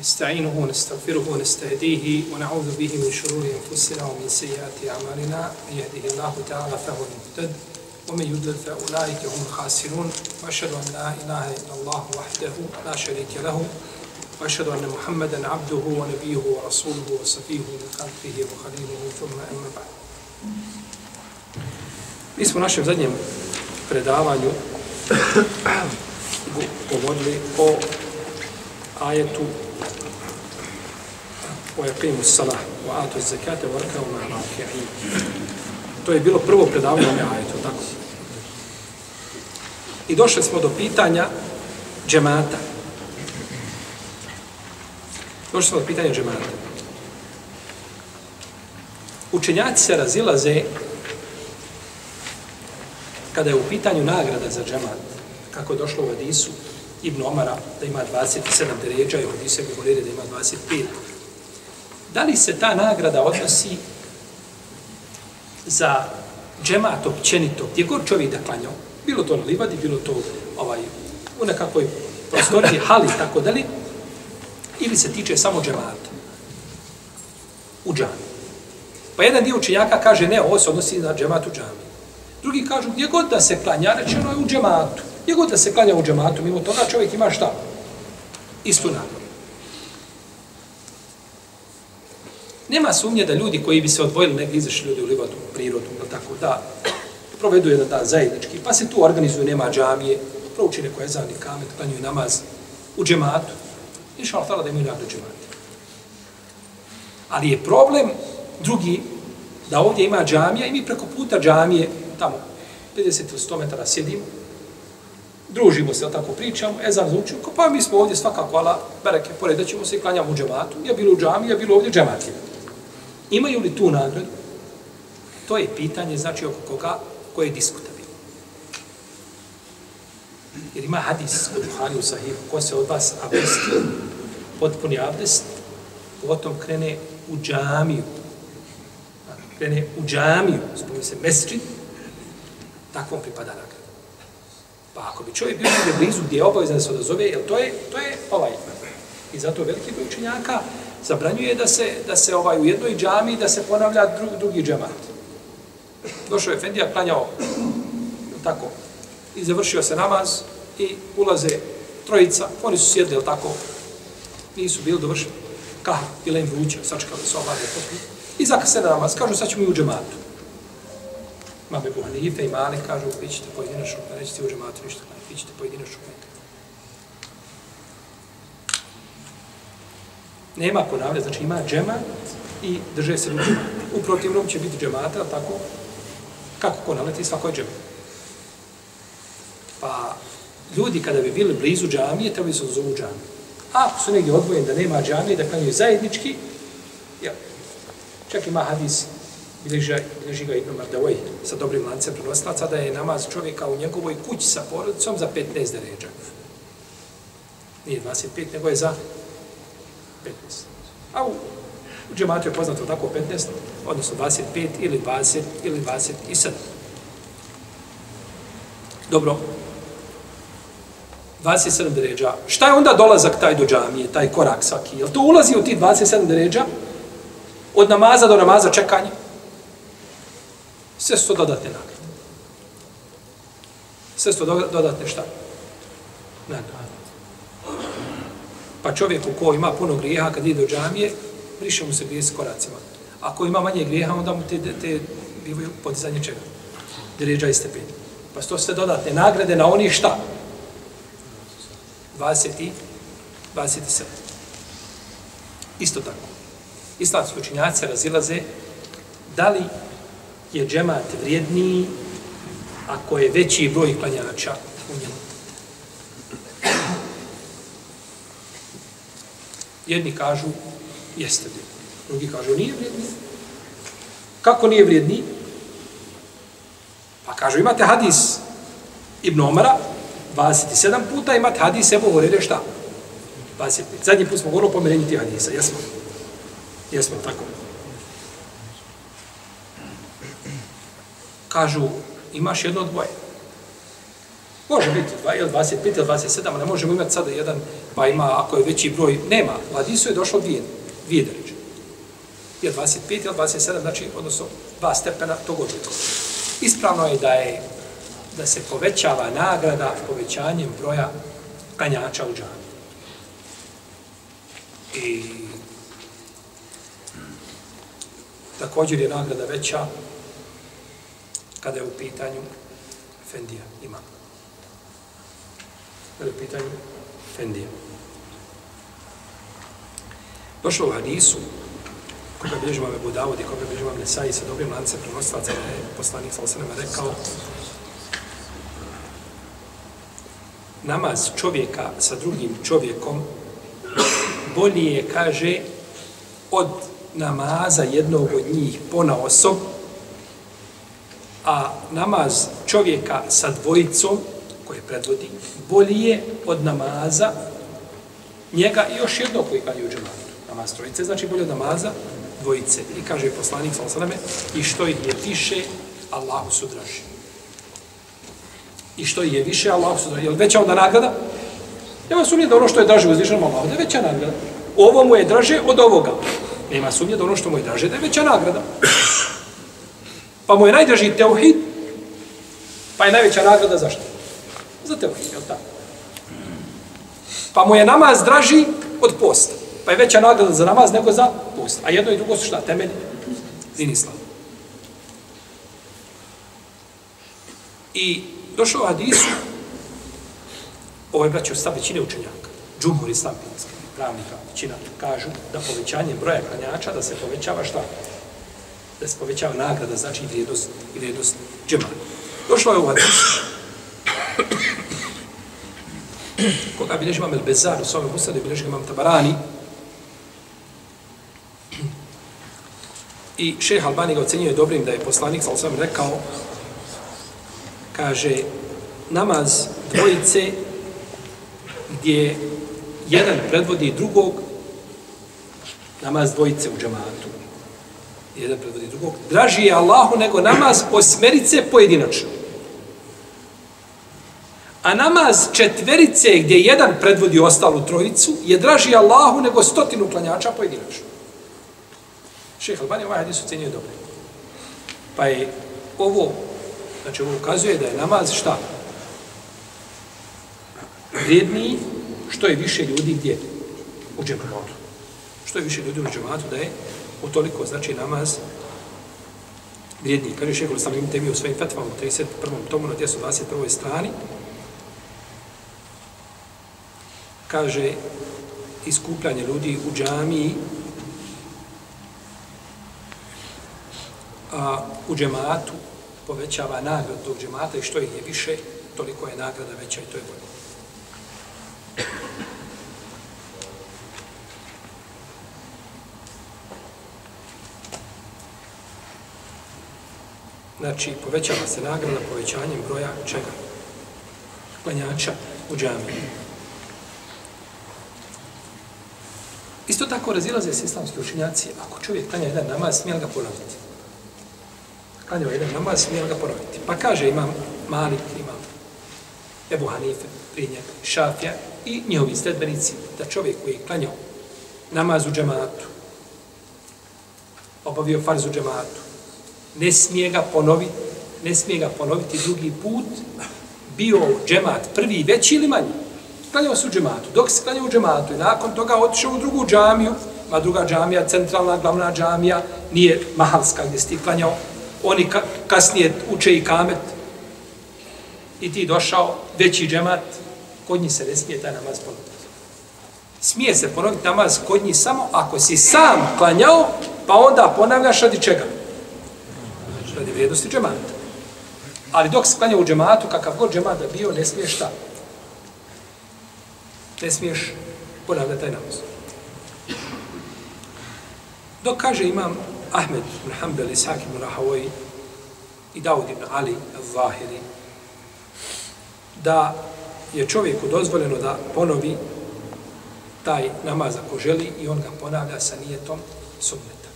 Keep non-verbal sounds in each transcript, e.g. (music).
نستعينه ونستغفره ونستهديه ونعوذ به من شرور انفسنا ومن سيئات اعمالنا من يهده الله تعالى فهو المهتد ومن يضلل فأولئك هم الخاسرون. واشهد ان لا اله الا الله وحده لا شريك له واشهد ان محمدا عبده ونبيه ورسوله وصفيه من خلقه وخليله ثم أما بعد. Mi smo u našem zadnjem predavanju (coughs) govorili o ajetu o jaqimu salah o atu zekate o arkao ma raki'in. To je bilo prvo predavanje ome ajetu, tako? I došli smo do pitanja džemata. Došli smo do pitanja džemata. Učenjaci se razilaze kada je u pitanju nagrada za džemat, kako je došlo u Hadisu Ibn Omara, da ima 27 deređa i u Hadisu Ibn Horire da ima 25. Da li se ta nagrada odnosi za džemat općenito, gdje god čovjek da klanjao, bilo to na livadi, bilo to ovaj, u nekakvoj prostoriji, (laughs) hali, tako da li, ili se tiče samo džemata u džami. Pa jedan dio učenjaka kaže, ne, ovo se odnosi na džemat u džami. Drugi kažu, gdje god da se klanja, rečeno je u džematu. Gdje god da se klanja u džematu, mimo toga čovjek ima šta? Istu nagradu. Nema sumnje da ljudi koji bi se odvojili, negdje izašli ljudi u livadu, u prirodu, ili tako, da provedu jedan dan zajednički, pa se tu organizuju, nema džamije, prouči neko ezan i kamet, klanjuju namaz u džematu. Inša Allah da imaju nagradu džemati. Ali je problem drugi, da ovdje ima džamija i mi preko puta džamije, tamo, 50 ili 100 metara sjedimo, družimo se, tako pričamo, ezan zvuči, pa mi smo ovdje svakako, ala, bereke, poredat ćemo se i klanjamo u džematu, ja bilo u džami, ja bilo ovdje džematije. Imaju li tu nagradu? To je pitanje, znači, oko koga, koje je diskutabilno. Jer ima hadis u Buhari u Sahihu, ko se od vas abdesti, potpuni abdest, potom krene u džamiju. Krene u džamiju, spomni se mesčit, takvom pripada nagrada. Pa ako bi čovjek bio negdje blizu gdje je obavezan da se odazove, jer to je, to je ovaj. I zato veliki broj učenjaka zabranjuje da se, da se ovaj u jednoj džami da se ponavlja dru, drugi džemat. Došao je Fendija, klanjao tako i završio se namaz i ulaze trojica, oni su sjedli, jel tako, nisu bili dovršeni. Kaha, bila im vruća, sačekali su obavlje potpuno. I zakasne namaz, kažu sad ćemo i u džematu. Mame Buhanife i Mali kažu, vi ćete pojedinačno, pa nećete u džematu ništa, vi ćete pojedinačno Nema ponavlja, znači ima džemat i drže se u. U protivnom će biti džemata, tako, kako ko naleti, svako je džemat. Pa, ljudi kada bi bili blizu džamije, trebali su zovu džamiju. A ako su negdje odvojeni da nema džamije, da klanjuju zajednički, ja, čak ima hadis, bilježi, bilježi ga Ibn Mardavoj sa dobrim lancem prenoslaca, da je namaz čovjeka u njegovoj kući sa porodicom za 15 deređa. Nije 25, nego je za 15. A u, u džematu je poznato tako 15, odnosno 25 ili 20 ili 27. Dobro. 27 deređa. Šta je onda dolazak taj do džamije, taj korak svaki? Jel to ulazi u tih 27 deređa? Od namaza do namaza čekanje? Sve su to dodatne nagrade. Sve su to dodatne šta? Nagrade. Pa čovjek ko ima puno grijeha, kad ide do džamije, briše mu se grije s koracima. Ako ima manje grijeha, onda mu te, te bivaju podizanje čega? Diriđa i stepeni. Pa to sve dodatne nagrade na oni šta? 20 i 27. Isto tako. Islamski učinjaci razilaze da li je džemat vrijedniji ako je veći broj klanjača u njemu. Jedni kažu, jeste vrijedni. Drugi kažu, nije vrijedni. Kako nije vrijedni? Pa kažu, imate hadis Ibn Omara, 27 puta, imate hadis Ebu Horere, šta? 25. Zadnji put smo govorili o pomerenju tih hadisa, jesmo? Jesmo, tako. Kažu, imaš jedno dvoje. Može biti dva, ili 25 ili 27, ne možemo imati sada jedan, pa ima, ako je veći broj, nema. U hadisu je došlo dvije, dvije deređe. Je 25 ili 27, znači, odnosno, dva stepena tog odlika. Ispravno je da je da se povećava nagrada povećanjem broja kanjača u džami. I također je nagrada veća kada je u pitanju Fendija ima. Kada je u pitanju Fendija. Došlo u hadisu koga bilježi vam Ebu Dawud i koga bilježi vam Nesai sa dobrim lancem prenostvaca, da je poslanik sa osanama rekao namaz čovjeka sa drugim čovjekom bolji je, kaže, od namaza jednog od njih pona osob, a namaz čovjeka sa dvojicom, koje predvodi, bolji je od namaza njega i još jednog koji kada je u džematu. Namaz trojice znači bolje od namaza dvojice. I kaže poslanik sa osaname, i što ih je više, Allahu su draži. I što je više, Allah su draži. Je li veća onda nagrada? Nema sumnje da ono što je draže uzvišenom Allahu, da je veća nagrada. Ovo mu je draže od ovoga. Nema sumnje da ono što mu je draže, da je veća nagrada. Pa mu je najdraži teuhid, pa je najveća nagrada zašto? Za teuhid, je tako? Pa mu je namaz draži od posta. Pa je veća nagrada za namaz nego za post. A jedno i drugo su šta? Temelj din islam. I došao u hadisu, ovo je braćo stav većine učenjaka, džumhur islam pravnika, većina, kažu da povećanjem broja klanjača, da se povećava šta? Da se povećava nagrada, znači vrijednost, i vrijednost džemana. Došlo je u hadisu, koga bilježi imam El Bezar u svome usadu, bilježi imam Tabarani, I šeha Albani ga ocenjuje dobrim da je poslanik, sal sam rekao, kaže, namaz dvojice gdje jedan predvodi drugog, namaz dvojice u džamatu, jedan predvodi drugog, draži je Allahu nego namaz osmerice pojedinačno. A namaz četverice gdje jedan predvodi ostalu trojicu je draži Allahu nego stotinu klanjača pojedinačno. Šeheh Albani ovaj hadis ocenio dobro. Pa je ovo, znači ovo ukazuje da je namaz šta? Vrijedniji što je više ljudi gdje? U džematu. Što je više ljudi u džematu da je u toliko znači namaz vrijedniji. Kaže šeheh Albani im u svojim fetvama u 31. tomu na 221. strani. Kaže iskupljanje ljudi u džamiji a, u džematu povećava nagradu tog džemata i što ih je više, toliko je nagrada veća i to je bolje. Znači, povećava se nagrada povećanjem broja čega? Klanjača u džamiji. Isto tako razilaze se islamski učinjaci. Ako čovjek klanja jedan namaz, smije ga ponoviti? klanjao jedan namaz, smije ga ponoviti. Pa kaže imam Malik, imam Ebu Hanife, Prinjak, Šafja i njihovi sledbenici, da čovjek koji je klanjao namaz u džematu, obavio farz u džematu, ne smije ga ponoviti, ne smije ga ponoviti drugi put, bio džemat prvi, veći ili manji. Klanjao se u džematu. Dok se klanjao u džematu i nakon toga otišao u drugu džamiju, ma druga džamija, centralna, glavna džamija, nije mahalska gdje si ti klanjao, oni ka, kasnije uče i kamet, i ti došao, veći džemat, kod njih se ne smije taj namaz ponoviti. Smije se ponoviti namaz kod njih samo ako si sam klanjao, pa onda ponavljaš radi čega? Radi vrijednosti džemata. Ali dok se klanja u džematu, kakav god džemat da bio, ne smije šta? Ne smiješ ponavljati taj namaz. Dok kaže imam Ahmed ibn Hanbel, Ishaq ibn Rahavoj i Dawud ibn Ali al-Zahiri, da je čovjeku dozvoljeno da ponovi taj namaz ako želi i on ga ponavlja sa nijetom sunneta.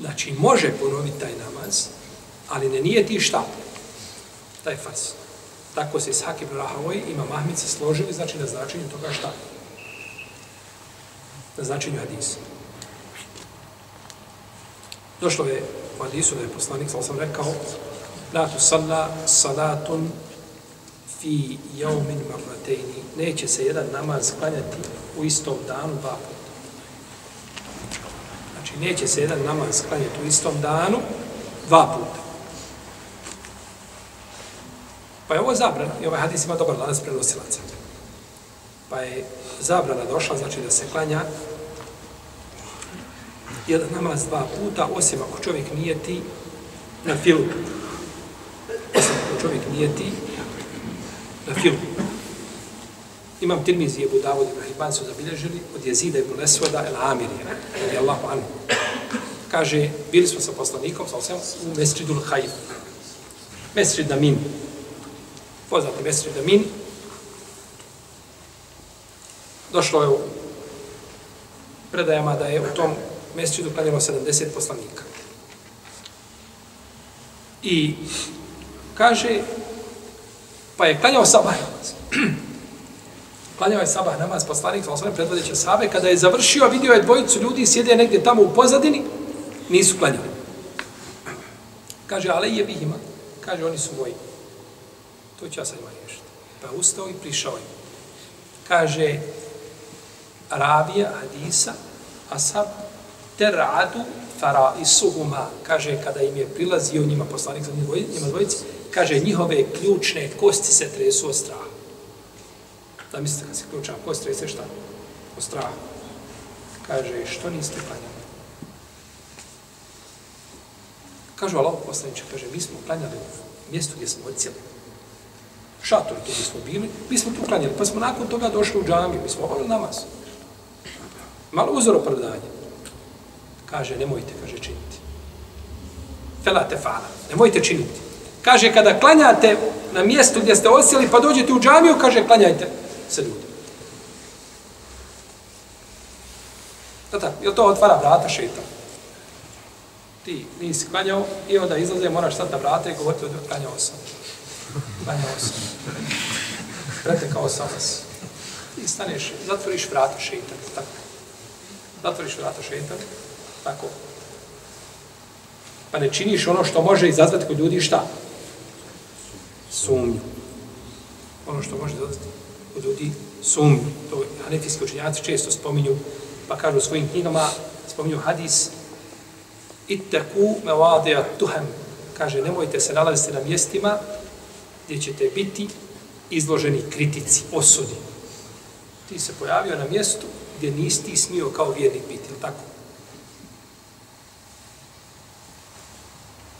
Znači, može ponoviti taj namaz, ali ne nije ti šta? Taj fas. Tako se Ishak ibn Rahavoj ima mahmice složili, znači na značenju toga šta? Na značenju hadisa. Došlo je u hadisu da je poslanik, sam sam rekao, la tu salla salatun fi jaumin marratejni. Neće se jedan namaz klanjati u istom danu dva puta. Znači, neće se jedan namaz klanjati u istom danu dva puta. Pa je ovo zabrana, i ovaj hadis ima dobar lanac prenosilaca. Pa je zabrana došla, znači da se klanja jedan namaz dva puta, osim ako čovjek nije ti na filu. Osim ako čovjek nije ti na filu. Imam Tirmizi Ebu Davod i Rahimban su zabilježili od jezida Ebu Lesvoda El Amirija, radi Allahu anhu. Kaže, bili smo sa poslanikom, sa osvijem, u Mesridul Hajf. Mesrid Amin. Poznati Mesrid Amin. Došlo je u predajama da je u tom mjesecu klanjalo 70 poslanika. I kaže, pa je klanjao sabah namaz. (clears throat) klanjao je sabah namaz, poslanik, sa osvrame predvodeće sabe, kada je završio, vidio je dvojicu ljudi, sjede negdje tamo u pozadini, nisu klanjali. Kaže, ale je bih ima. Kaže, oni su moji. To će ja sad ima riješiti. Pa ustao i prišao im. Kaže, Arabija, Hadisa, Asab, teradu faraisuhuma, kaže kada im je prilazio njima poslanik za njima dvojici, kaže njihove ključne kosti se tresu od straha. Da mislite kad se ključna kost trese šta? Od straha. Kaže, što niste klanjali? Kažu Allah poslaniče, kaže, mi smo klanjali u mjestu gdje smo odcijeli. Šator tu smo bili, mi smo tu klanjali, pa smo nakon toga došli u džamiju, mi smo obavili namaz. Malo uzor opravdanje. Kaže, nemojte, kaže, činiti. Fela te fala, nemojte činiti. Kaže, kada klanjate na mjestu gdje ste osjeli, pa dođete u džamiju, kaže, klanjajte se ljudi. Da tako, je to otvara vrata šeta? Ti nisi klanjao i onda izlaze, moraš sad na vrata i govoriti da klanjao sam. Klanjao sam. Pretekao sam vas. Ti staneš, zatvoriš vrata šeita. Tako. Zatvoriš vrata šeita tako. Pa ne činiš ono što može izazvati kod ljudi šta? Sumnju. Ono što može izazvati kod ljudi sumnju. To hanefijski učenjaci često spominju, pa kažu u svojim knjigama, spominju hadis Itteku me tuhem. Kaže, nemojte se nalaziti na mjestima gdje ćete biti izloženi kritici, osudi. Ti se pojavio na mjestu gdje nisi ti smio kao vjernik biti, tako?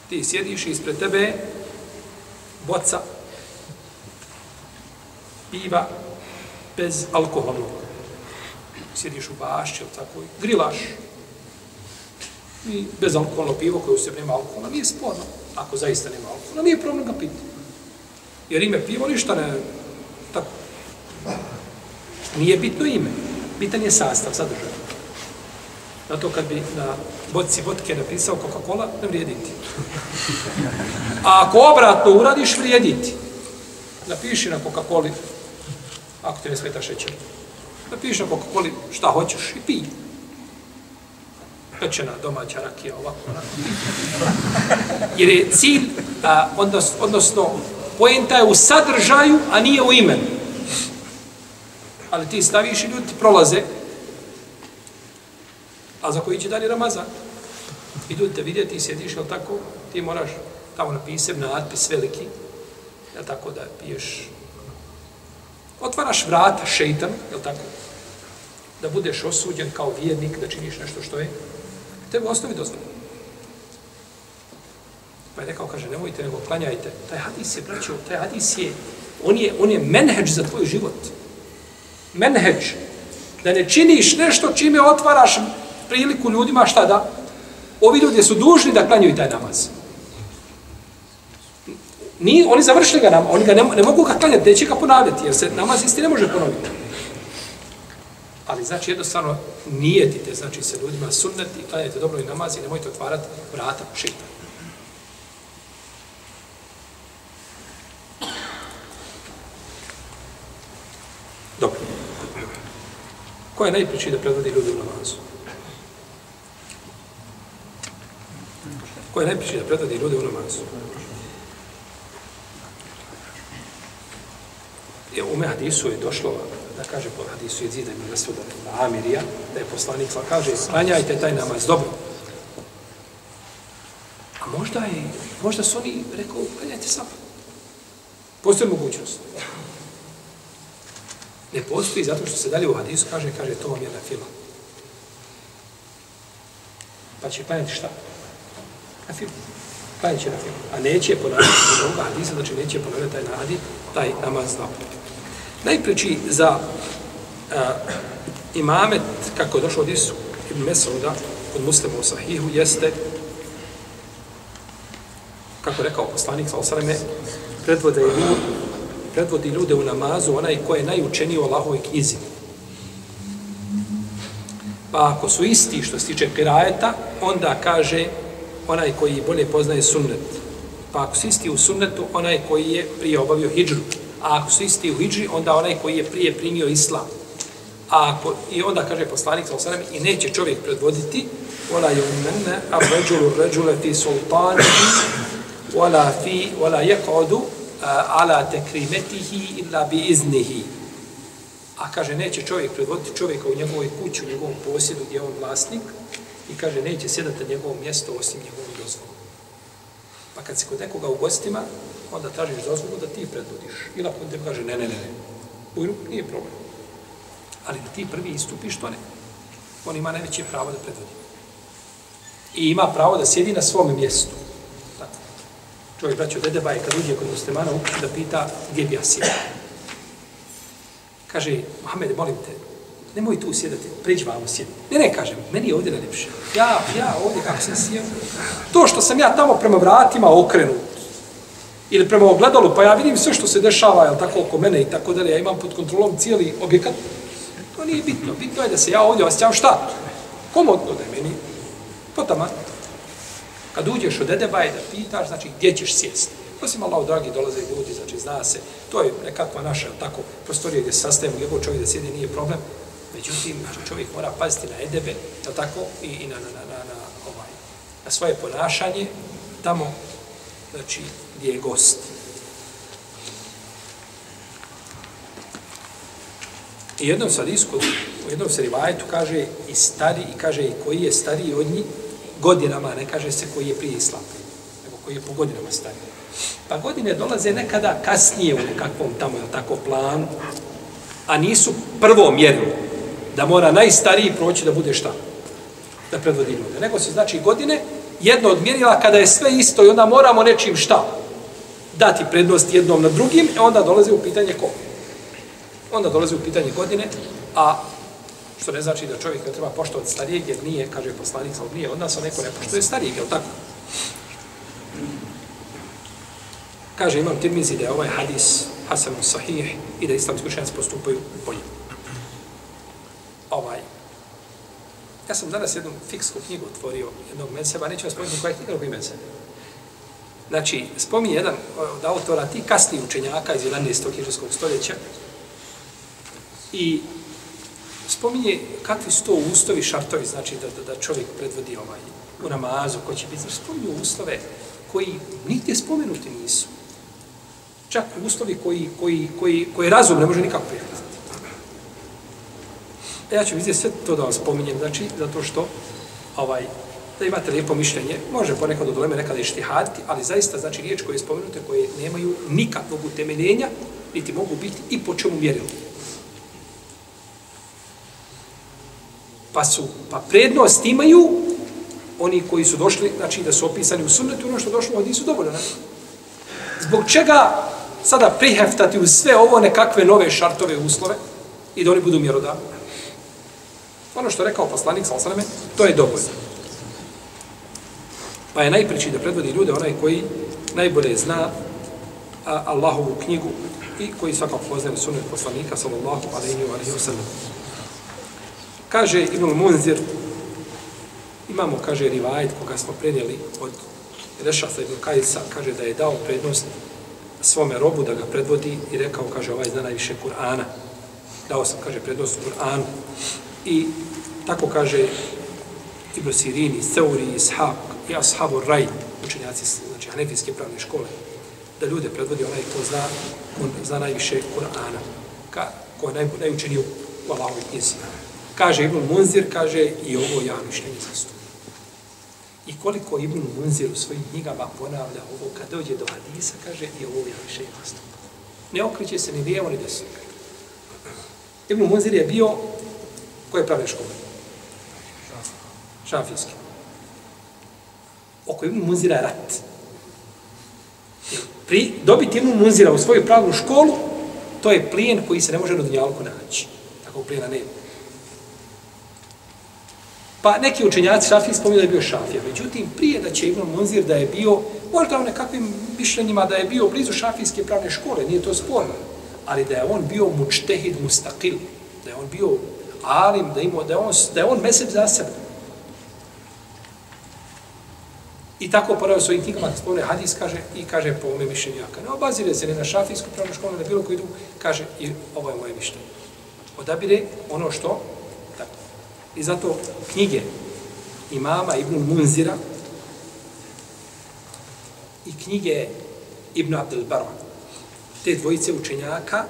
Ti sjediš ispred tebe boca piva bez alkoholnog. Sjediš u bašći, tako, grilaš i bez alkoholno pivo koje u sebi nema alkohola, nije sporno. Ako zaista nema alkohola, nije problem ga piti. Jer ime pivo ništa ne... Tako. Nije bitno ime. Bitan je sastav, sadržaj. Zato kad bi na boci vodke napisao Coca-Cola, ne vrijediti. A ako obratno uradiš, vrijediti. Napiši na Coca-Coli, ako ti ne smeta šećer. Napiši na Coca-Coli šta hoćeš i pij. Pečena domaća rakija, ovako. Jer je cilj, a, odnos, odnosno, Poenta je u sadržaju, a nije u imenu. Ali ti staviš i ljudi prolaze, A za koji će dani Ramazan? Idu te vidjeti i sjediš, jel tako? Ti moraš tamo napisem, natpis veliki, jel tako da piješ Otvaraš vrata šeitan, jel tako? Da budeš osuđen kao vjernik, da činiš nešto što je. Tebe u osnovi dozvoljeno. Pa je rekao, kaže, nemojte, nego klanjajte. Taj hadis je, braćo, taj hadis je, on je, on je menheđ za tvoj život. Menheđ. Da ne činiš nešto čime otvaraš priliku ljudima, šta da? Ovi ljudi su dužni da klanjaju taj namaz. Ni, oni završili ga nam, oni ga ne, ne mogu ga klanjati, neće ga ponavljati, jer se namaz isti ne može ponoviti. Ali znači jednostavno nijetite, znači se ljudima sunneti, klanjajte dobro i namaz i nemojte otvarati vrata šita. Dobro. Ko je najpričiji da predvodi ljudi u namazu? Ko je najpričiji da predvodi ljudi u namazu? je u me hadisu je došlo, da kaže po hadisu je zida ima suda Amirija, da je poslanik sva kaže, sklanjajte taj namaz, dobro. A možda je, možda su oni rekao, klanjajte sam. Postoji mogućnost. Ne postoji zato što se dalje u hadisu kaže, kaže, to vam je na fila. Pa će klanjati šta? Na filu. Klanjati će na filu. A neće ponavljati od ovoga hadisa, znači neće ponavljati taj nadi, taj namaz napraviti. Najpreći za a, imamet, kako je došlo od Isu ibn Mesauda, kod muslima u Sahihu, jeste, kako je rekao poslanik, sa osaleme, predvode je predvodi ljude u namazu, onaj ko je najučeniji u Allahovoj knjizi. Pa ako su isti što se tiče pirajeta, onda kaže onaj koji bolje poznaje sunnet. Pa ako su isti u sunnetu, onaj koji je prije obavio hijđru a ako su isti u hijđri, onda onaj koji je prije primio islam. A ako, I onda kaže poslanik, sallam, i neće čovjek predvoditi, وَلَا yumnanna أَرْرَجُلُ الرَّجُلَ فِي سُلْطَانِهِ وَلَا, wala fi wala yaq'udu Eh, ala tekrimetihi illa bi iznihi. A kaže neće čovjek predvoditi čovjeka u njegovoj kući, u njegovom posjedu gdje je on vlasnik i kaže neće sjedati na njegovom mjesto osim njegovom dozvolom. Pa kad si kod nekoga u gostima, onda tražiš dozvolu da ti predvodiš. Ili ako te kaže, ne, ne, ne, ne. Ujru, nije problem. Ali da ti prvi istupiš, to ne. On ima najveće pravo da predvodi. I ima pravo da sjedi na svom mjestu. Čovjek, braćo, dedeba je kad uđe kod muslimana, ukući da pita gdje bi ja sjedio. Kaže, Mohamed, molim te, nemoj tu sjedati, priđi vamo sjedi. Ne, ne, kažem, meni je ovdje najljepše. Ja, ja ovdje kako sam sjeo. To što sam ja tamo prema vratima okrenut, ili prema ogledalu, pa ja vidim sve što se dešava, jel tako, oko mene i tako dalje, ja imam pod kontrolom cijeli objekat, to nije bitno. Bitno je da se ja ovdje osjećam šta? Komodno da je meni. To tamo. Kad uđeš od Edebaje da pitaš, znači gdje ćeš sjesti? Osim Allah, dragi, dolaze ljudi, znači zna se, to je nekakva naša tako prostorija gdje se gdje čovjek da sjedi, nije problem. Međutim, znači, čovjek mora paziti na Edebe, je tako, i, i na, na, na, na, na, ovaj, na svoje ponašanje, tamo, znači, gdje je gost. I jednom sadisku, u jednom se rivajetu kaže i stari, i kaže i koji je stariji od njih, godinama, ne kaže se koji je prije islam, nego koji je po godinama stariji. Pa godine dolaze nekada kasnije u nekakvom tamo, je tako, plan, a nisu prvo mjerilo da mora najstariji proći da bude šta? Da predvodi ljude. Nego se znači godine, jedno od mjerila kada je sve isto i onda moramo nečim šta? dati prednost jednom na drugim, e onda dolazi u pitanje ko? Onda dolazi u pitanje godine, a što ne znači da čovjek ne treba poštovati starijeg, jer nije, kaže poslanik, ali nije od nas, a neko ne poštuje starijeg, jel tako? Kaže, imam tirmizi da je ovaj hadis Hasan sahih i da islamski učenjaci postupaju bolje. Ovaj. Ja sam danas jednu fiksku knjigu otvorio jednog menseba, neću vam spomenuti koja je knjiga, drugi menseb. Znači, spominje jedan od autora, ti kasni učenjaka iz 11. hiđarskog stoljeća i spominje kakvi su to ustovi, šartovi, znači da, da, da čovjek predvodi ovaj u namazu, ko će biti, znači spominju uslove koji nigdje spomenuti nisu. Čak uslovi koji, koji, koji, koji razum ne može nikako prihvatiti. E, ja ću vidjeti sve to da vam spominjem, znači, zato što ovaj, da imate lijepo mišljenje, može ponekad od uleme nekada i štihaditi, ali zaista znači riječ koje je spomenute, koje nemaju nikakvog utemeljenja, niti mogu biti i po čemu mjerilo. Pa su, pa prednost imaju oni koji su došli, znači da su opisani u sunnetu, ono što došlo od njih su dovoljno. Ne? Zbog čega sada priheftati u sve ovo nekakve nove šartove uslove i da oni budu mjerodavni? Ono što je rekao poslanik, sal to je dovoljno. Pa je najpreći da predvodi ljude onaj koji najbolje zna a, Allahovu knjigu i koji svakako poznaje sunet poslanika, sallallahu alaihi wa sallam. Kaže Ibn Munzir, imamo, kaže, rivajet koga smo prenijeli od Rešafa ibn Kajsa, kaže da je dao prednost svome robu da ga predvodi i rekao, kaže, ovaj zna najviše Kur'ana. Dao sam, kaže, prednost Kur'anu. I tako kaže Ibn Sirini, Seuri, Ishaq i Ashabu Raj, učenjaci, znači, Hanefijske pravne škole, da ljude predvodi onaj ko zna, on zna najviše Kur'ana, ka, ko je naj, najučeniji u Allahovi knjizi. Kaže Ibn Munzir, kaže i ovo ja mišljenje zastup. I koliko Ibn Munzir u svojim knjigama ponavlja ovo, kad dođe do hadisa, kaže i ovo ja mišljenje zastup. Ne okreće se ni lijevo ni desno. Ibn Munzir je bio koje prave škole? Šafijski. Oko Ibn Munzira je rat. Pri, dobiti Ibn Munzira u svoju pravnu školu, to je plijen koji se ne može na dunjalku naći. Tako plijena nema. Pa neki učenjaci Šafij spominju da je bio Šafija. Međutim, prije da će Ibn Munzir da je bio, možda u nekakvim mišljenjima da je bio blizu Šafijske pravne škole, nije to sporno. Ali da je on bio mučtehid mustakil, da je on bio alim, da, imao, da, je on, da je on mesec za sebe. I tako poravio svojim knjigama, spomne hadis, kaže, i kaže po ome mišljenju jaka. Ne obazire se ne na šafijsku pravnu školu, ne bilo koji drugu, kaže, i ovo je moje mišljenje. Odabire ono što. I zato knjige imama Ibn Munzira i knjige Ibn Abdel Barra, te dvojice učenjaka,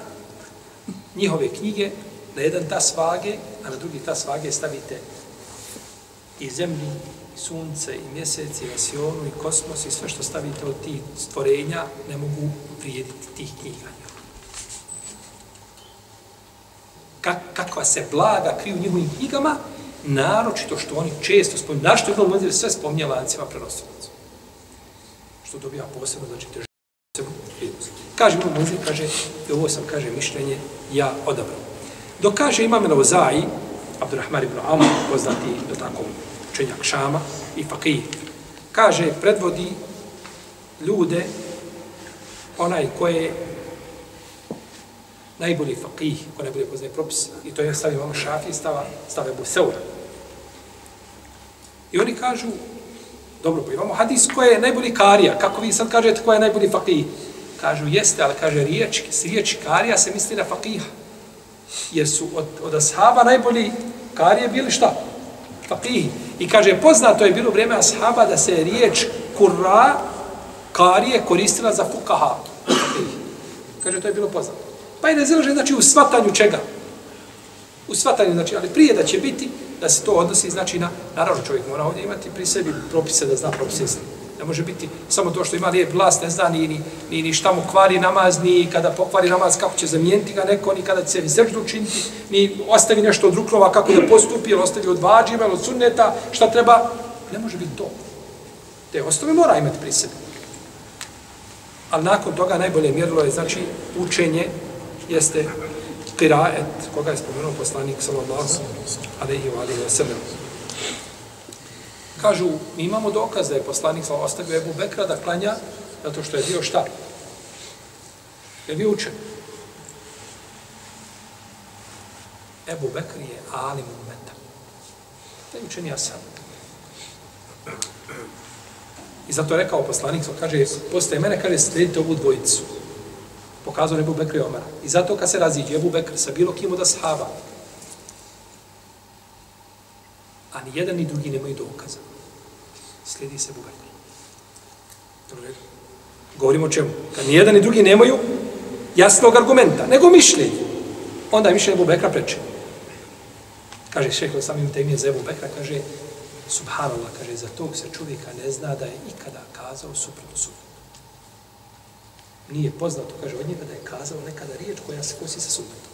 njihove knjige, na jedan ta svage, a na drugi ta svage stavite i zemlju, i sunce, i mjesec, i vasionu, i kosmos, i sve što stavite od tih stvorenja, ne mogu vrijediti tih knjiga. Kak, kakva se blaga kriju u njihovim knjigama, naročito što oni često spominju, na što je Ibn Munzir sve spominje lancima prenosilaca. Što dobija posebno, znači te Kaže Ibn Munzir, kaže, i ovo sam, kaže, mišljenje, ja odabrao. Dok kaže imam Novozai, Abdurrahman ibn Amr, poznati do tako učenjak Šama i Fakih, kaže, predvodi ljude onaj ko je najbolji faqih, ko najbolje poznaje propis, i to je stavio Imam šafi, stava, stave Ebu seura. I oni kažu, dobro, pa imamo hadis ko je najbolji karija, kako vi sad kažete ko je najbolji faqih? Kažu, jeste, ali kaže, riječ, riječ karija se misli na faqih. jer su od, od ashaba najbolji karije bili šta? Faqih. I kaže, poznato je bilo vrijeme ashaba da se riječ kurra karije koristila za fukaha. Kaže, to je bilo poznato. Pa je razilažen, znači, u svatanju čega? U svatanju, znači, ali prije da će biti, da se to odnosi, znači, na, naravno čovjek mora ovdje imati pri sebi propise, da zna propise, Ne može biti samo to što ima lijep glas, ne zna ni, ni, ni, ni šta mu kvari namaz, ni kada pokvari namaz, kako će zamijeniti ga neko, ni kada će se vizrždu učiniti, ni ostavi nešto od ruklova, kako da postupi, ili ostavi od vađima, ili od sunneta, šta treba. Ne može biti to. Te osnove mora imati pri sebi. Ali nakon toga najbolje mjerilo je, znači, učenje jeste kiraet, koga je spomenuo poslanik sallallahu alaihi wa sallam. Kažu, mi imamo dokaz da je poslanik sallallahu ostavio Ebu Bekra da klanja, zato što je bio šta? Je bio učen. Ebu Bekr je alim umeta. To je učen sam. I zato je rekao poslanik, kaže, postaje mene, kaže, slijedite ovu dvojicu. Pokazao Ebu Bekr i Omara. I zato kad se raziđe Ebu Bekr sa bilo kim od ashaba, a ni jedan ni drugi nemaju dokaza. Slijedi se Bubekr. Govorimo o čemu? Kad ni jedan ni drugi nemaju jasnog argumenta, nego mišljenje. Onda je mišljenje Bubekra preče. Kaže šeho samim temije za Ebu Bekra, kaže Subhanallah, kaže, za tog se čovjeka ne zna da je ikada kazao suprotno sunnetu. Nije poznato, kaže, od njega da je kazao nekada riječ koja se kosi sa sunnetom.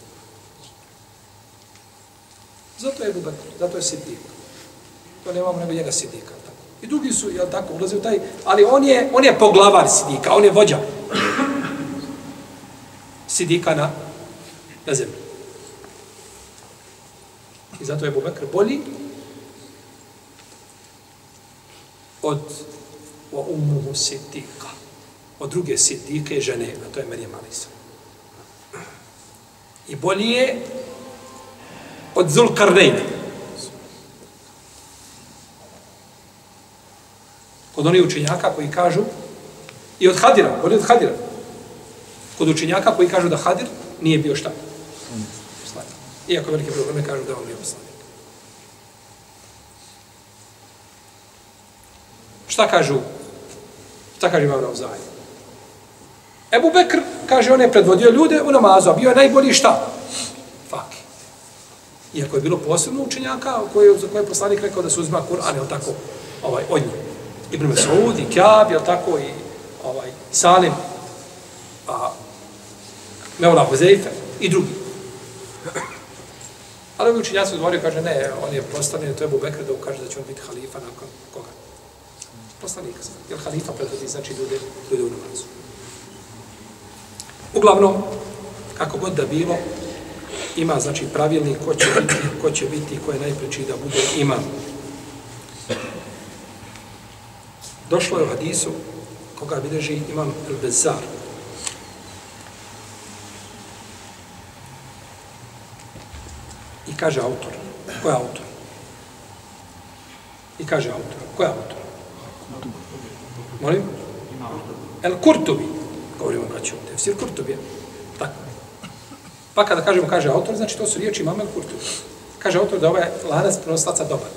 Zato je Ebu Bekr, zato je Siddiq. To nemamo nego njega Siddiqa. Tako. I drugi su, jel tako, ulaze u taj, ali on je, on je poglavar Sidika, on je vođa. Sidika na, na zemlji. I zato je Ebu Bekr bolji od wa ummuhu sidika. Od druge sidike žene, a to je Marijem Alisa. I bolji je od Zulkarnejna. Kod onih učenjaka koji kažu, i od Hadira, bolji od Hadira. Kod učenjaka koji kažu da Hadir nije bio šta? Poslanik. Iako velike probleme kažu da on bio poslanik. Šta kažu? Šta kaže Imam Ravzaj? Ebu Bekr, kaže, on je predvodio ljude u namazu, a bio je najbolji šta? Faki. Iako je bilo posebno učenjaka koje, za koje je poslanik rekao da se uzma Kur'an, jel tako, ovaj, od njih. Ibn Mesud i Kjab, jel tako, i ovaj, Salim, a, Meula Huzeife i drugi. Ali ovi učenjaci su odgovorio, kaže, ne, on je postavljen, to je Ebu Bekr da ukaže da će on biti halifa nakon koga? Poslanika. Jer halifa predvodi, znači, ljude, ljude u namazu. Uglavnom, kako god da bilo, ima znači pravilnik ko će biti, ko će biti, ko je najpreči da bude imam. Došlo je u hadisu koga bilježi imam El Bezar. I kaže autor. Ko je autor? I kaže autor. Ko je autor? Molim? El Kurtubi. Govorimo braću. Tefsir Kurtubija. Tako. Pa kada kažemo, kaže autor, znači to su riječi Imam Kurtubija. Kaže autor da ovaj lanac prenoslaca dobar.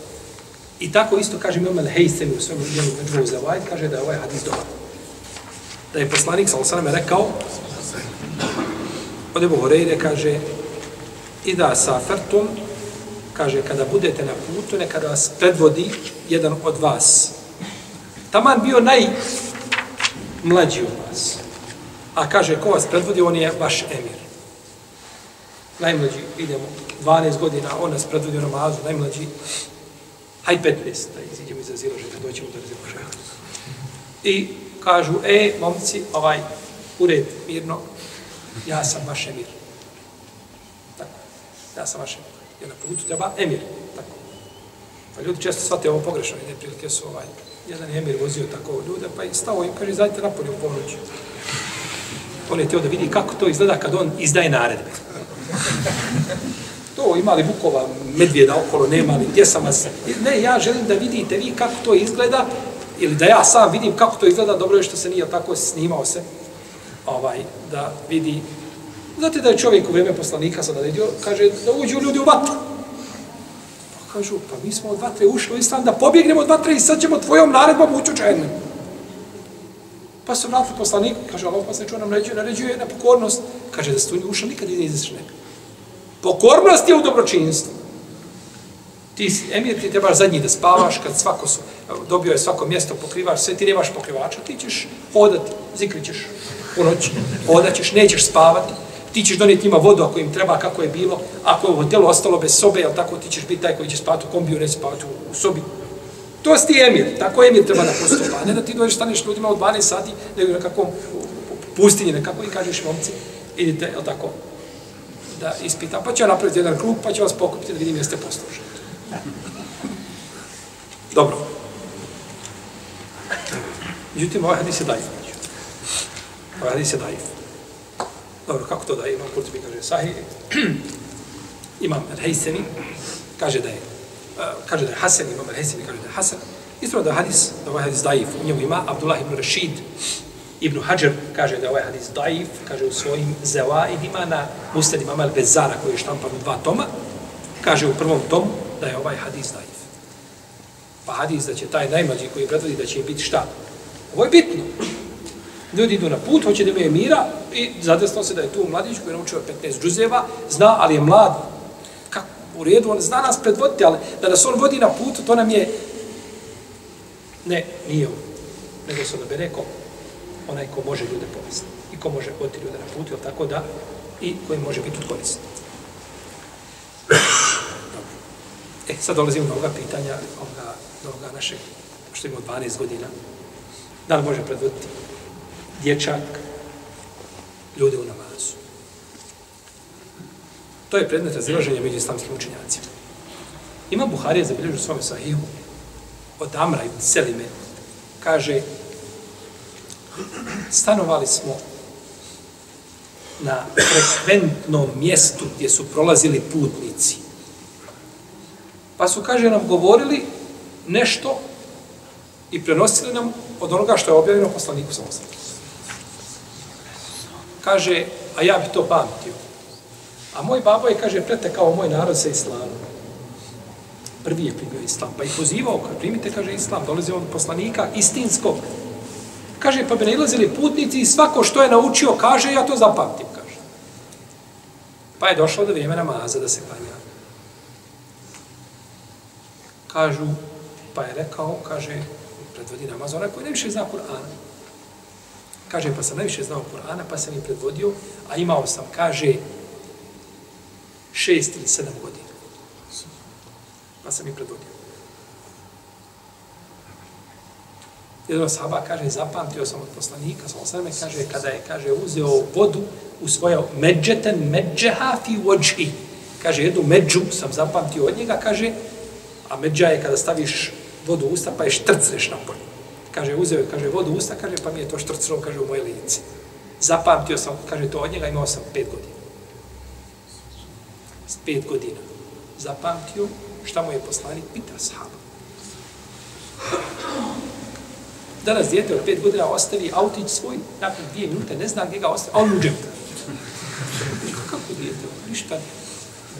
I tako isto kaže Imam El-Hejsemi u svemu djelu među za ovaj, kaže da je ovaj hadis dobar. Da je poslanik, sa osaname, rekao, od Ebu Horeire, kaže, i da safertum, kaže, kada budete na putu, nekada vas predvodi jedan od vas. Taman bio najmlađi od vas. A kaže, ko vas predvodi, on je vaš emir. Najmlađi, idemo, 12 godina, on nas predvodi u namazu, najmlađi, haj 15, da iziđemo iz azila, da doćemo do azilože. I kažu, e, momci, ovaj, ured, mirno, ja sam vaš emir. Tako, ja sam vaš emir. Jer na putu treba emir, tako. Pa ljudi često shvate ovo pogrešno, jedne prilike su ovaj, jedan emir vozio tako ljude, pa i stao im, kaže, zajdite napolje u ponoću. On je teo da vidi kako to izgleda kad on izdaje naredbe. To imali bukova, medvjeda okolo, nema li, gdje sam vas... Ne, ja želim da vidite vi kako to izgleda, ili da ja sam vidim kako to izgleda, dobro je što se nije tako snimao se, ovaj, da vidi... Znate da je čovjek u vrijeme poslanika sada naredio, kaže da uđu ljudi u vatru. Pa kažu, pa mi smo od vatre ušli u islam, da pobjegnemo od vatre i sad ćemo tvojom naredbom ući u čajnom. Pa se vratili poslaniku, kaže, Allah poslanicu nam naređuje, naređuje na pokornost. Kaže, da ste ušao nikad ne izašli neka. Pokornost je u dobročinstvu. Ti, emir, ti trebaš zadnji da spavaš, kad svako su, dobio je svako mjesto, pokrivaš sve, ti nemaš pokrivača, ti ćeš hodati, zikrit ćeš u noć, hodat ćeš, nećeš spavati, ti ćeš donijeti njima vodu ako im treba, kako je bilo, ako je u hotelu ostalo bez sobe, jel tako, ti ćeš biti taj koji će spavati u kombiju, ne spavati u, u sobi, To si ti emir, tako emir treba da postupa, ne da ti dođeš staneš ljudima od 12 sati, nego nekakvom pustinji nekako i kažeš momci, idite, je tako, da ispitam, pa će ja napraviti jedan klub, pa će vas pokupiti da vidim jeste poslušali. Dobro. Međutim, ovaj hadis je daif. Ovaj hadis je daif. Dobro, kako to da imam Kurtubi kaže sahih? (clears throat) imam al-Hejseni, kaže da je kaže da je Hasan, imam al-Hesini kaže da je Hasan. Ispravno da je hadis, da ovaj hadis daif, u njemu ima Abdullah ibn Rashid, Ibn Hajar kaže da je ovaj hadis daif, kaže u svojim zevaidima na Mustad imama al-Bezara koji je štampan u dva toma, kaže u prvom tomu da je ovaj hadis daif. Pa hadis da će taj najmlađi koji predvodi da će biti šta? Ovo je bitno. Ljudi idu na put, hoće da imaju mira i zadesno se da je tu mladić koji je naučio 15 džuzeva, zna, ali je mlad, u redu, on zna nas predvoditi, ali da nas on vodi na putu, to nam je Ne, nije on. Nego se odabere ko? Onaj ko može ljude povesti. I ko može voditi ljude na put, tako da? I koji može biti od koristi. E, sad dolazimo do ovoga pitanja, ovoga, do ovoga našeg, što imamo 12 godina. Da li može predvoditi dječak ljude u namaz? To je predmet razilaženja među islamskim učenjacima. Ima Buharija zabilježu svome sahihu od Amra i Selime, kaže, stanovali smo na frekventnom mjestu gdje su prolazili putnici. Pa su, kaže, nam govorili nešto i prenosili nam od onoga što je objavljeno poslaniku sa Kaže, a ja bi to pamtio. A moj babo je, kaže, pretekao moj narod sa islamom. Prvi je primio islam, pa ih pozivao, kad primite, kaže, islam, dolazi od poslanika istinskog. Kaže, pa bi nailazili putnici i svako što je naučio, kaže, ja to zapamtim, kaže. Pa je došlo do vrijeme namaza da se klanja. Kažu, pa je rekao, kaže, predvodi namaz, onaj koji najviše zna Kur'ana. Kaže, pa sam najviše znao Kur'ana, pa sam i predvodio, a imao sam, kaže, šest ili sedam godina. Pa sam i predvodio. Jedan sahaba kaže, zapamtio sam od poslanika, sam osrme, kaže, kada je, kaže, uzeo vodu u svoje međeten, međeha fi vođi. Kaže, jednu među sam zapamtio od njega, kaže, a međa je kada staviš vodu u usta, pa je štrcneš na polju. Kaže, uzeo je, kaže, vodu u usta, kaže, pa mi je to štrcno, kaže, u moje lice. Zapamtio sam, kaže, to od njega, imao sam pet godina. Pet godina. Zapamtio, šta mu je poslanik, pita sahaba. Danas djete od pet godina ostavi autić svoj, nakon dvije minute, ne zna gdje ga ostavi, a on uđe. Kako djete? Ništa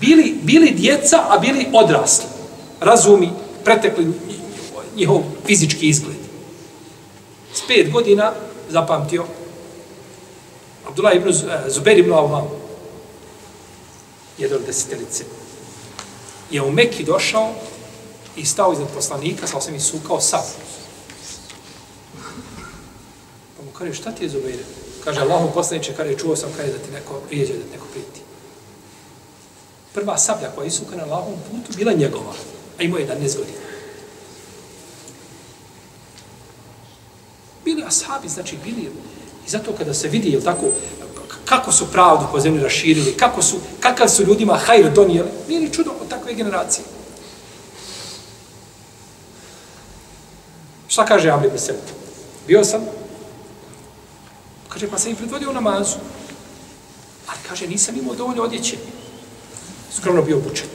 Bili, bili djeca, a bili odrasli. Razumi, pretekli njihov fizički izgled. S pet godina zapamtio Abdullah ibn eh, Zubair ibn Awam, jedan od desetelice, je u Mekki došao i stao iznad poslanika, sa osam i sukao sav. Pa mu kaže, šta ti je Zubeire? Kaže, Allahom poslaniče, kaže, čuo sam, kaže, da ti neko prijeđe, da ti neko priti. Prva sablja koja je isukana na Allahom putu bila njegova, a imao je 11 godina. Bili ashabi, znači bili, i zato kada se vidi, je tako, kako su pravdu po zemlji raširili, kako su, kakav su ljudima hajr donijeli, nije ni čudo od takve generacije. Šta kaže Amri Besel? Bio sam, kaže, pa sam im predvodio namazu, ali kaže, nisam imao dovoljno odjeće. Skromno bio obučen.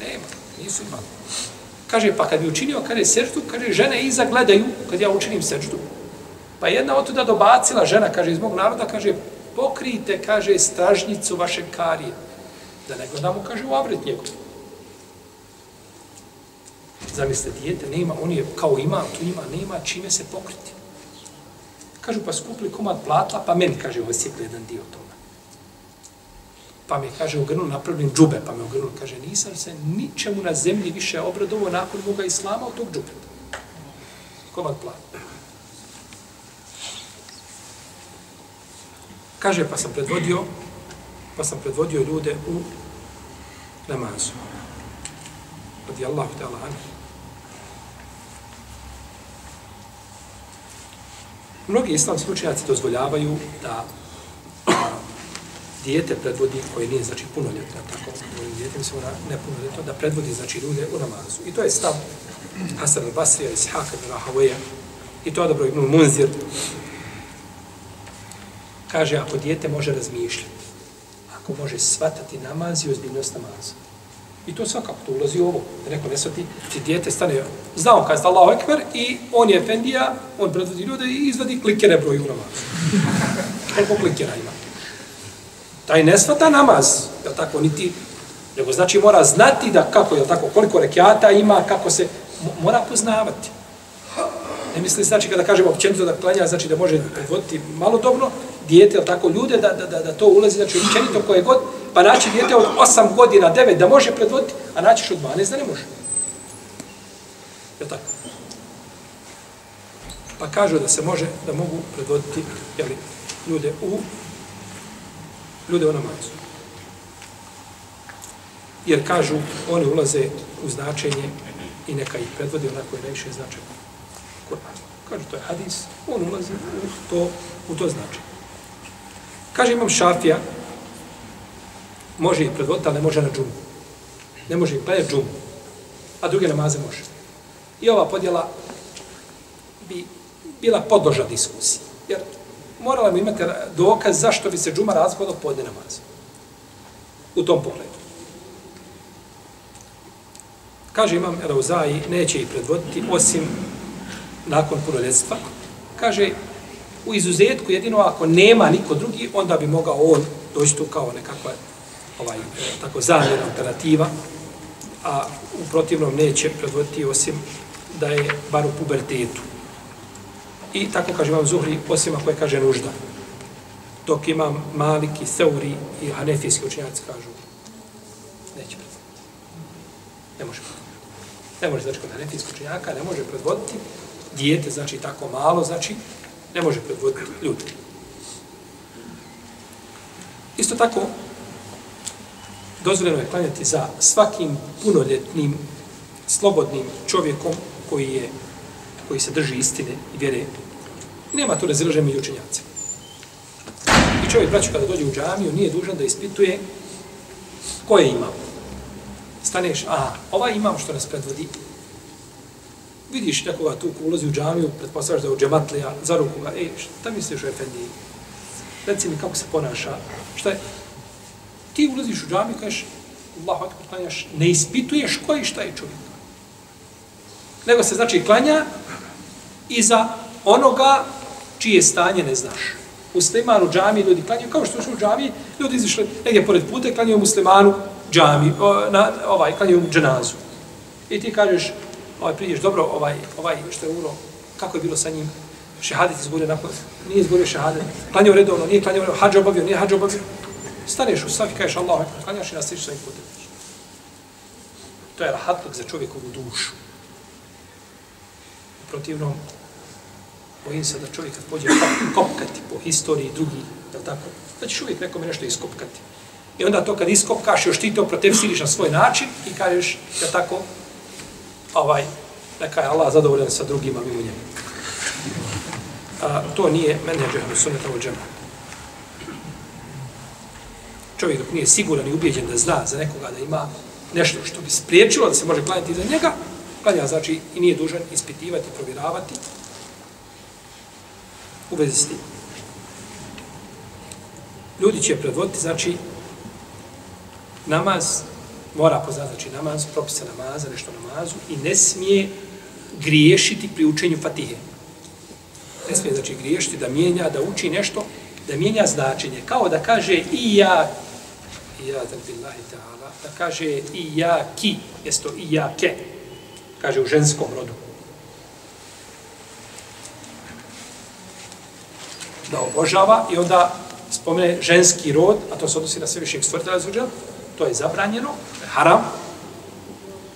Nema, nisu imali. Kaže, pa kad bi učinio, kaže, seždu, kaže, žene iza gledaju, kad ja učinim seždu. Pa jedna od tuda dobacila žena, kaže, iz mog naroda, kaže, pokrijte, kaže, stražnicu vaše karije. Da nego gledamo, kaže u avret njegov. Zamislite, dijete nema, on je kao ima, tu ima, nema čime se pokriti. Kažu, pa skupili komad platla, pa meni, kaže, ovaj ovo je jedan dio toga. Pa mi kaže, u napravljen džube, pa me u kaže, nisam se ničemu na zemlji više obradovo nakon moga islama od tog džube. Komad platla. Kaže, pa sam predvodio, pa sam predvodio ljude u namazu. Radi Allahu ta'ala anhu. Mnogi islamski učenjaci dozvoljavaju da dijete predvodi koje nije znači punoljetno, tako, dijete mi se ona nepunoljetno, da predvodi znači ljude u namazu. I to je stav Hasan al-Basrija, Ishaq ibn Rahawaja, i to je dobro Ibn Munzir, kaže ako dijete može razmišljati, ako može svatati namaz i ozbiljnost namaza. I to svakako to ulazi u ovo. Da neko ne svati, ti dijete stane, znao kada je Allahu Ekber i on je Efendija, on predvodi ljude i izvadi klikere broju u namazu. (laughs) Koliko klikera ima? Taj ne svata namaz, je tako, niti, nego znači mora znati da kako, je tako, koliko rekiata ima, kako se, mora poznavati. Ne misli znači kada kažemo općenito da klanja, znači da može predvoditi malodobno, dijete, ili tako, ljude, da, da, da, da to ulazi, znači općenito koje god, pa naći dijete od 8 godina, 9 da može predvoditi, a naćiš od 12 da ne može. Je tako? Pa kažu da se može, da mogu predvoditi jeli, ljude u ljude u namazu. Jer kažu, oni ulaze u značenje i neka ih predvodi onako je najviše značenje. Kur'an. Kažu, to je hadis, on ulazi u to, u to značenje. Kaže, imam šafija, može ih predvoditi, ali ne može na džumu. Ne može pa ih klanjati džumu, a druge namaze može. I ova podjela bi bila podloža diskusiji. Jer morala bi imati dokaz zašto bi se džuma razgovala od podne namaza. U tom pogledu. Kaže imam Rauzai, neće ih predvoditi osim nakon punoljetstva. Kaže, u izuzetku jedino ako nema niko drugi, onda bi mogao on doći tu kao nekakva ovaj, e, tako zamjena alternativa, a u protivnom neće predvoditi osim da je bar u pubertetu. I tako kaže vam Zuhri, osim ako je kaže nužda. Dok imam Maliki, Seuri i Hanefijski učenjaci kažu, neće predvoditi. Ne može predvoditi. Ne može, znači, kod Hanefijskog učenjaka ne može predvoditi dijete, znači, tako malo, znači, ne može predvoditi ljudi. Isto tako, dozvoljeno je klanjati za svakim punoljetnim, slobodnim čovjekom koji je koji se drži istine i vjere. Nema tu razilaže među učenjacima. I čovjek, braću, kada dođe u džamiju, nije dužan da ispituje ko je imam. Staneš, a, ovaj imam što nas predvodi. Vidiš nekoga tu ko ulazi u džamiju, pretpostavljaš da je u džematlija, za ruku ga, ej, šta misliš o Efendiji? Reci mi kako se ponaša, šta je? Ti ulaziš u džamiju, kažeš, Allah, klanjaš, ne ispituješ koji šta je čovjek. Nego se znači klanja i za onoga čije stanje ne znaš. U džami ljudi klanjaju, kao što su u džami, ljudi izišli negdje pored puta klanjaju muslimanu džami, o, na, ovaj, klanjaju dženazu. I ti kažeš, ovaj, priješ dobro, ovaj, ovaj što je umro, kako je bilo sa njim, šehadet izgovorio nakon, nije izgovorio šehadet, klanio redovno, nije klanio redovno, hađa obavio, nije hađa obavio. Staneš u safi, i kažeš Allah, klanjaš i nastiš svojim putem. To je rahatluk za čovjekovu dušu. U protivnom, bojim se da čovjek kad pođe kopkati po historiji drugi, je tako? Da ćeš uvijek nekome nešto iskopkati. I onda to kad iskopkaš, još ti to protefsiriš na svoj način i kažeš, je tako, ovaj, neka je Allah zadovoljan sa drugima mimo njega. A, to nije menedžer sunneta u džema. Čovjek dok nije siguran i ubijeđen da zna za nekoga da ima nešto što bi spriječilo da se može klanjati za njega, klanja znači i nije dužan ispitivati, provjeravati, u vezi s tim. Ljudi će predvoditi, znači, namaz, mora poznati, znači, namaz, propisa namaza, nešto namazu, i ne smije griješiti pri učenju fatihe. Ne smije, znači, griješiti da mijenja, da uči nešto, da mijenja značenje. Kao da kaže i ja, i ja, da billahi ta'ala, da kaže i ja ki, jesto i ja ke, kaže u ženskom rodu. da obožava i onda spomene ženski rod, a to se odnosi na svevišnjeg stvrtela zvrđa, to je zabranjeno, haram,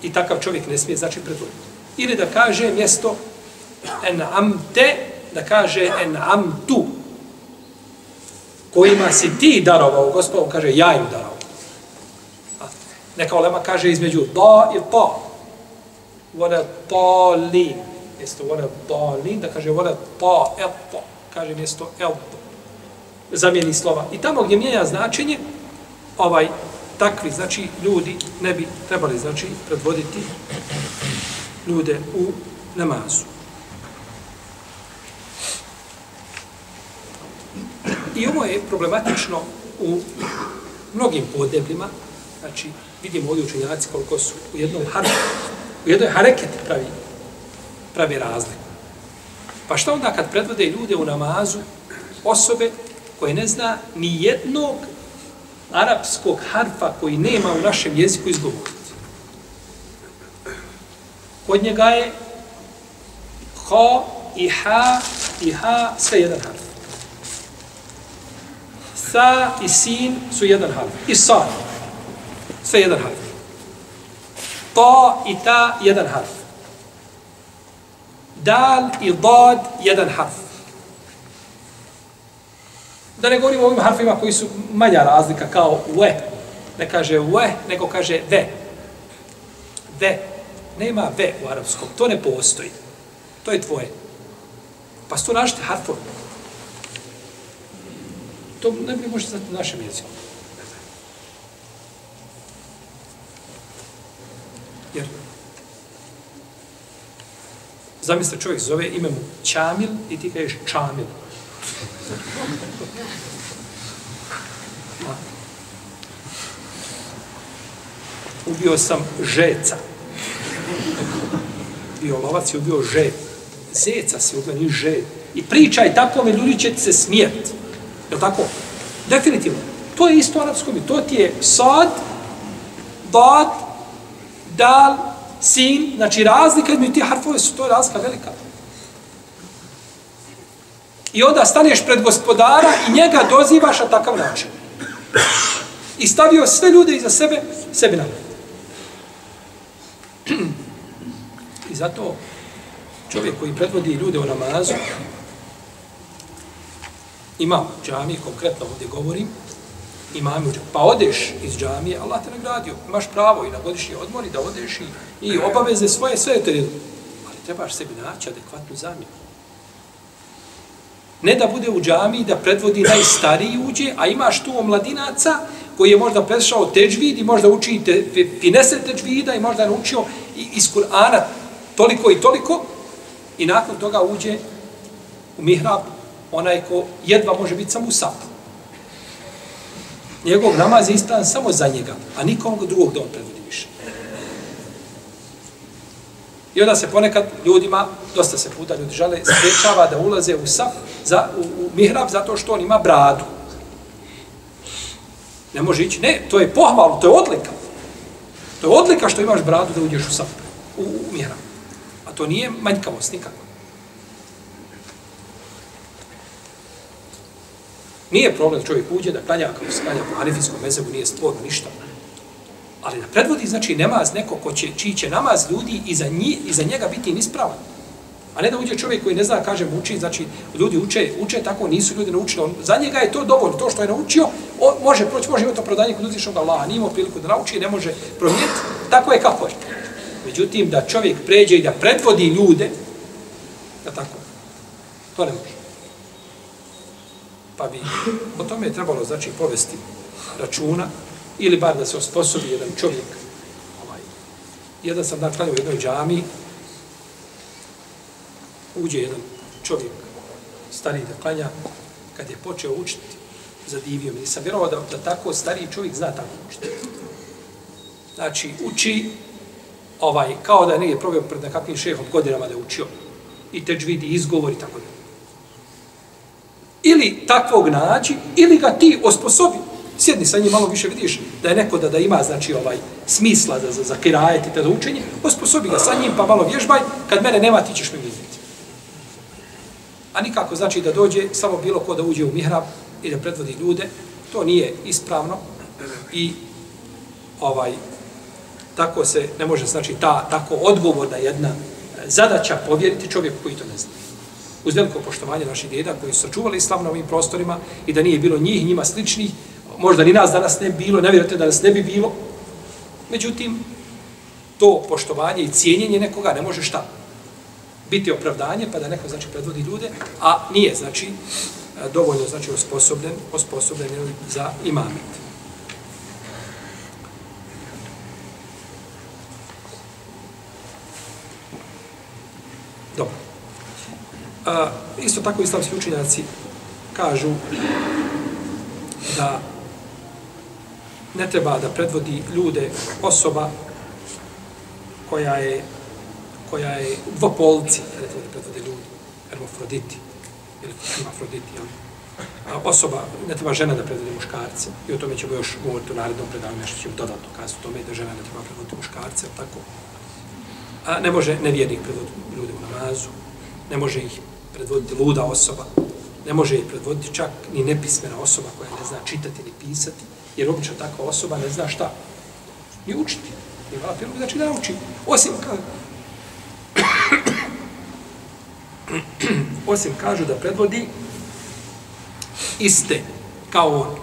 i takav čovjek ne smije znači predvoditi. Ili da kaže mjesto en amte, da kaže en amtu, kojima si ti darovao, gospod, kaže ja im darovao. A, neka olema kaže između da i ta. Vole ta li. Jeste vole ta li, da kaže vole ta eto. kaže mjesto eto. zamijeni slova. I tamo gdje mijenja značenje, ovaj, takvi, znači, ljudi ne bi trebali, znači, predvoditi ljude u namazu. I ovo je problematično u mnogim podebljima, znači, vidimo ovdje učenjaci koliko su u jednom harfu, u jednoj hareketi pravi, pravi razliku. Pa šta onda kad predvode ljude u namazu, osobe koje ne zna ni jednog arapskog harfa koji nema u našem jeziku izgovoriti? Kod njega je ha i ha i ha sve jedan harf. Sa i sin su jedan harf. I sa sve jedan harf. Ta i ta jedan harf. dal i dad jedan harf. Da ne govorimo o ovim harfima koji su manja razlika, kao we. Ne kaže we, nego kaže ve. Ve. Nema ve u arapskom. To ne postoji. To je tvoje. Pa su tu našte harfovi. To ne bi možete znati na našem jeziku. Jer zamislite čovjek zove ime mu Čamil i ti kažeš Čamil. Ubio sam žeca. Bio lovac je ubio žet. Zeca se ubio, nije žet. I pričaj tako, me ljudi će se smijeti. Je tako? Definitivno. To je isto arapsko mi. To ti je sad, dat, dal, sin. Znači razlika između ti harfove su, to je razlika velika. I onda staneš pred gospodara i njega dozivaš na takav način. I stavio sve ljude iza sebe, sebi na I zato čovjek koji predvodi ljude u namazu, imam džamije, konkretno ovdje govorim, imam u Pa odeš iz džamije, Allah te nagradio. Imaš pravo i na godišnji odmor i da odeš i, i obaveze svoje, sve je to Ali trebaš sebi naći adekvatnu zamjenu. Ne da bude u džamiji, da predvodi najstariji uđe, a imaš tu omladinaca koji je možda prešao teđvid i možda uči te, finese teđvida i možda je naučio iz Kur'ana toliko i toliko i nakon toga uđe u mihrab onaj ko jedva može biti samo u sapu. Njegov namaz je istan samo za njega, a nikom drugog da on predvodi više. I onda se ponekad ljudima, dosta se puta ljudi žele, sprečava da ulaze u saf, za, u, u mihrab, zato što on ima bradu. Ne može ići. Ne, to je pohvalno, to je odlika. To je odlika što imaš bradu da uđeš u saf, u, u mihrab. A to nije manjkavost nikako. Nije problem čovjek uđe da klanja kao se klanja po hanefijskom mezebu, nije stvorno ništa. Ali da predvodi, znači, namaz neko ko će, čiji će namaz ljudi i za, nji, i za njega biti nispravan. A ne da uđe čovjek koji ne zna, kaže, uči, znači, ljudi uče, uče tako, nisu ljudi naučili. On, za njega je to dovoljno, to što je naučio, on može proći, može imati opravdanje kod uzvišnog Allaha, nije imao priliku da nauči, ne može promijeniti, tako je kako je. Međutim, da čovjek pređe i da predvodi ljude, da tako, to ne može. Pa bi o tome je trebalo, znači, povesti računa, ili bar da se osposobi jedan čovjek. Ovaj. Jedan sam dan u jednoj džami, uđe jedan čovjek, stari da klanja, kad je počeo učiti, zadivio mi. Nisam vjerovao da, da tako stariji čovjek zna tako učiti. Znači, uči, ovaj, kao da je negdje probio pred nekakvim šehom godinama da je učio. I teč vidi izgovor i tako da. Ili takvog nađi, ili ga ti osposobi. Sjedni sa njim malo više, vidiš da je neko da, da ima znači ovaj smisla za, za, za kirajet i tada učenje, osposobi ga sa njim pa malo vježbaj, kad mene nema ti ćeš me vidjeti. A nikako znači da dođe samo bilo ko da uđe u mihrab i da predvodi ljude, to nije ispravno i ovaj tako se ne može znači ta tako odgovorna jedna eh, zadaća povjeriti čovjeku koji to ne zna uz veliko poštovanje naših djeda koji su sačuvali islam na ovim prostorima i da nije bilo njih, njima sličnih, možda ni nas danas ne bilo, ne vjerujete da nas ne bi bilo. Međutim, to poštovanje i cijenjenje nekoga ne može šta? Biti opravdanje pa da neko znači predvodi ljude, a nije znači dovoljno znači osposobljen, osposobljen za imamet. Dobro. A, isto tako islamski učenjaci kažu da ne treba da predvodi ljude osoba koja je koja je dvopolci, ne treba da predvodi ljudi, hermafroditi, ili hermafroditi, jel? A osoba, ne treba žena da predvodi muškarce, i o tome ćemo još govoriti u narednom predavanju, nešto ćemo dodatno kazati o tome da žena ne treba predvoditi muškarce, tako? A ne može nevjernik predvoditi ljude u namazu, ne može ih predvoditi luda osoba, ne može ih predvoditi čak ni nepismena osoba koja ne zna čitati ni pisati, Jer obično takva osoba ne zna šta. Ni učiti. Ni vafilu, znači da uči. Osim, ka... (clears throat) Osim kažu da predvodi iste kao on.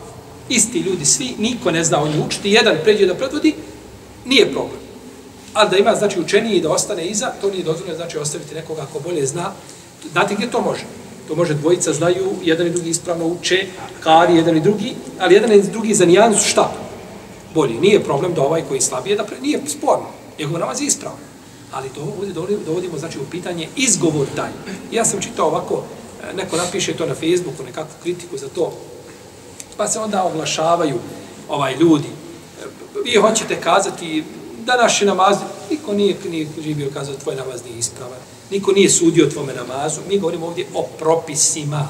Isti ljudi svi, niko ne zna o njih učiti. Jedan pređe da predvodi, nije problem. Ali da ima, znači, učeniji da ostane iza, to nije dozvoljeno, znači, ostaviti nekoga ko bolje zna. Znate gdje to može? To može dvojica znaju, jedan i drugi ispravno uče, kari jedan i drugi, ali jedan i drugi za nijansu šta? Bolje, nije problem da ovaj koji slabije, da pre, nije sporno, njegov namaz je ispravno. Ali to ovdje dovodimo znači, u pitanje izgovor taj. Ja sam čitao ovako, e, neko napiše to na Facebooku, nekakvu kritiku za to, pa se onda oglašavaju ovaj ljudi. E, vi hoćete kazati da naši namaz, niko nije, nije živio kazao tvoj namaz nije ispravan. Niko nije sudio tvome namazu, mi govorimo ovdje o propisima.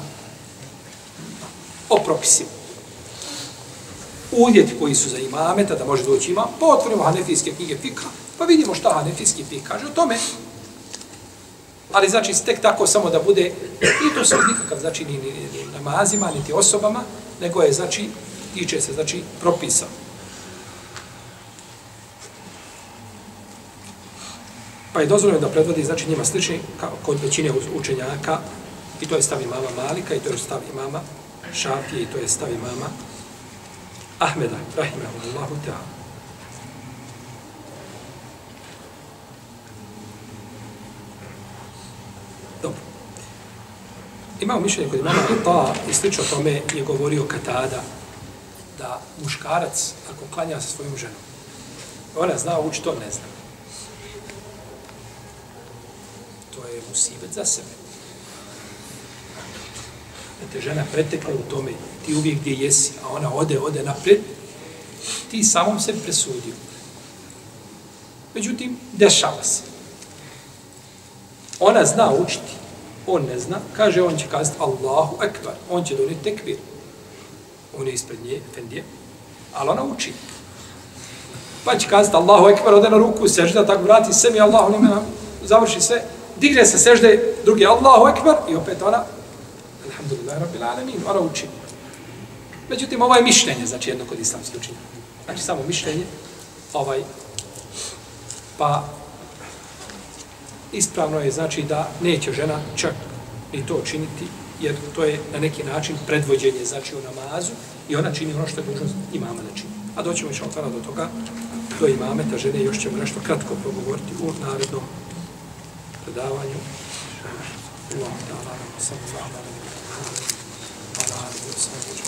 O propisima. Uvjeti koji su za imameta, da može doći imam, pa otvorimo hanefijske knjige fika, pa vidimo šta hanefijski fik kaže o tome. Ali znači, tek tako samo da bude, i to se nikakav, znači, ni, ni, ni, ni namazima, niti osobama, nego je, znači, tiče se, znači, propisao. pa je dozvoljeno da predvodi znači njima slični kao kod većine učenjaka i to je stav imama Malika i to je stav imama Šafije i to je stav imama Ahmeda rahimahullahu ta'ala Dobro. Imao mišljenje kod imama Ata i slično tome je govorio Katada da muškarac ako klanja sa svojom ženom, ona zna učiti, on ne zna. musibet za sebe. Da te žena pretekla u tome, ti uvijek gdje jesi, a ona ode, ode napred, ti samom se presudio. Međutim, dešava se. Ona zna učiti, on ne zna, kaže, on će kazati Allahu ekvar, on će doniti tekbir. On je ispred nje, Efendije, ali ona uči. Pa će kazati Allahu ekvar, ode na ruku, sežda, tako vrati se mi, Allahu nima, završi sve, digne se sežde, drugi Allahu Ekber, i opet ona, Alhamdulillah, Rabbil Alamin, ona uči. Međutim, ovo je mišljenje, znači jedno kod islamske učinja. Znači samo mišljenje, ovaj, pa ispravno je, znači da neće žena čak ni to činiti, jer to je na neki način predvođenje, znači u namazu, i ona čini ono što je dužnost imama da čini. A doćemo i šaltara do toga, do imameta žene, još ćemo nešto kratko progovoriti u narednom دعوة اليوم. الله تعالى وصلى الله على نبينا محمد وعلى آله وصحبه